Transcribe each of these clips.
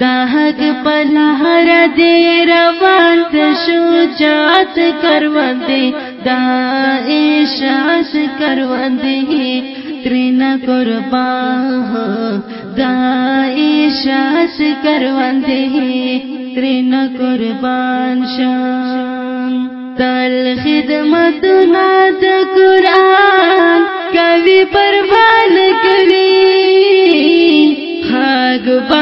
دی ہاں، ترین قربان شم دا حق شو جات کروان دیتا دا ایشاس کروان دی ترین قربان دا ایشاس کروان دی ترین قربان شام تل خدمت ناد قرآن کوي پروان کوي خاگ بیان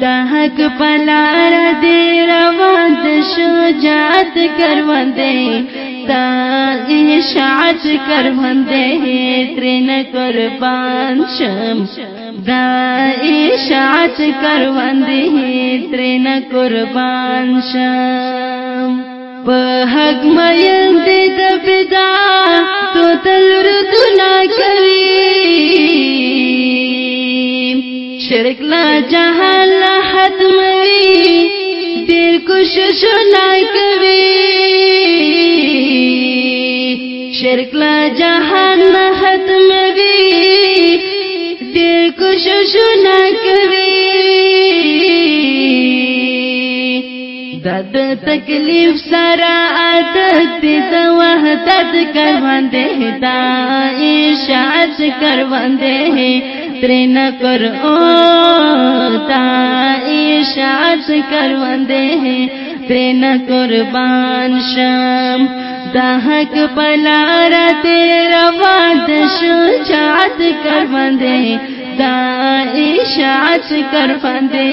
دا حق پلار دے روان شجاعت کروندے دا اشاعت کروندے ترین قربان شم دا اشاعت کروندے ترین قربان شم په حق مین دې د بدا تو تل ردنا کوي شرک لا جهان لا ختموي ډېر کوشش نه کوي شرک لا جهان لا ختموي ډېر کوشش نه کوي دد تکلیف سرا عادت د وحدت کروندے دا اشاعت کروندے ترین کر او تا اشاعت کروندے ترین قربان شم دا حق پلارا تیرا واد شجاعت کروندے دا اشاعت کروندے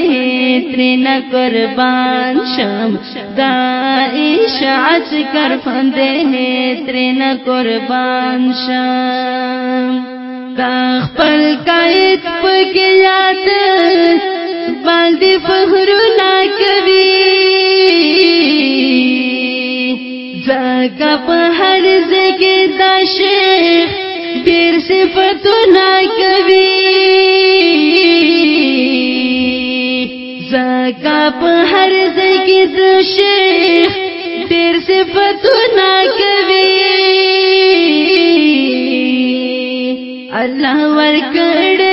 ترین قربان شم. دا اشاعت کروندے ترین قربان شم. دا خپل قائد پکیات باندې فخرنا کوي زکا په هر ځای دا شیخ صفت نہ کبھی۔ زکاپ ہر زکیز شیخ دیر صفت نہ کبھی۔ اللہ ورکڑ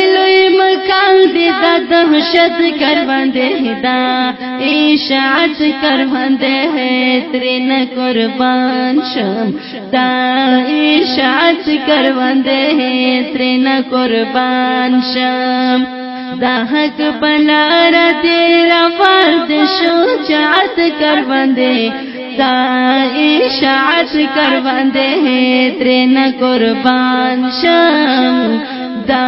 مقام دې د دهشت کروندې دا اشاعت کروندې ترین قربان شم دا اشاعت کروندې ترین قربان شم دا حق بلار دې روان دې شجاعت کروندې تا اشاعت کر بندے ہیں ترین قربان شم. دا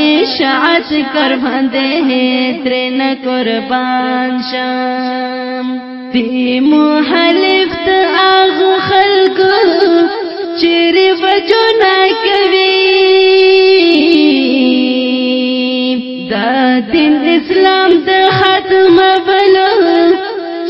اشاعت کر بندے ہیں ترین قربان شم. دی محلف تا آغو خلقو چیر بجو نا کوي دا دین اسلام د ختمه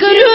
او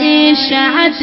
ای شاعت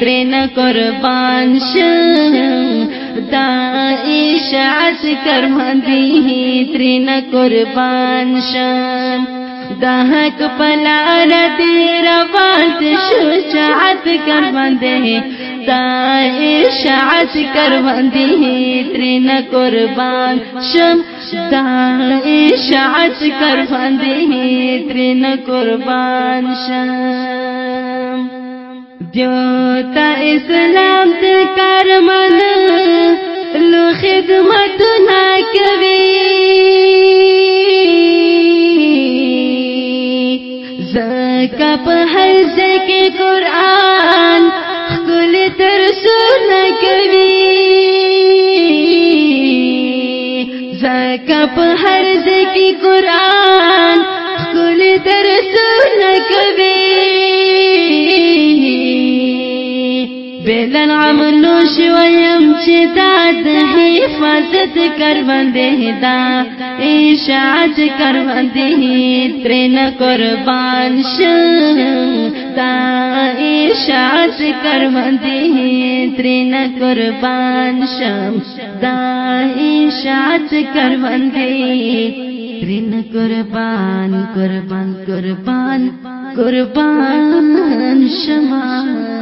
ترین قربان شم دا اشاعت کرمندی ترین قربان شم دا حق پلار دیر وانت شجاعت کرمندے دا اشاعت کرمندی ترین قربان شم دا اشاعت کر باندې ترن قربان شم دیو تا اسلام ته کار من لو خدمت نا کوي زکا په هر ځکه قران خپل تر سونه کوي زکا په هر ځکه قران خپل تر سونه کوي بیلن عملو شویم چی داد حفاظت کر بندے دا اشاعت کر بندے ترین قربان شم دا اشاعت کر بندے ترین قربان شم دا اشاعت کر بندے ترین قربان قربان قربان قربان شما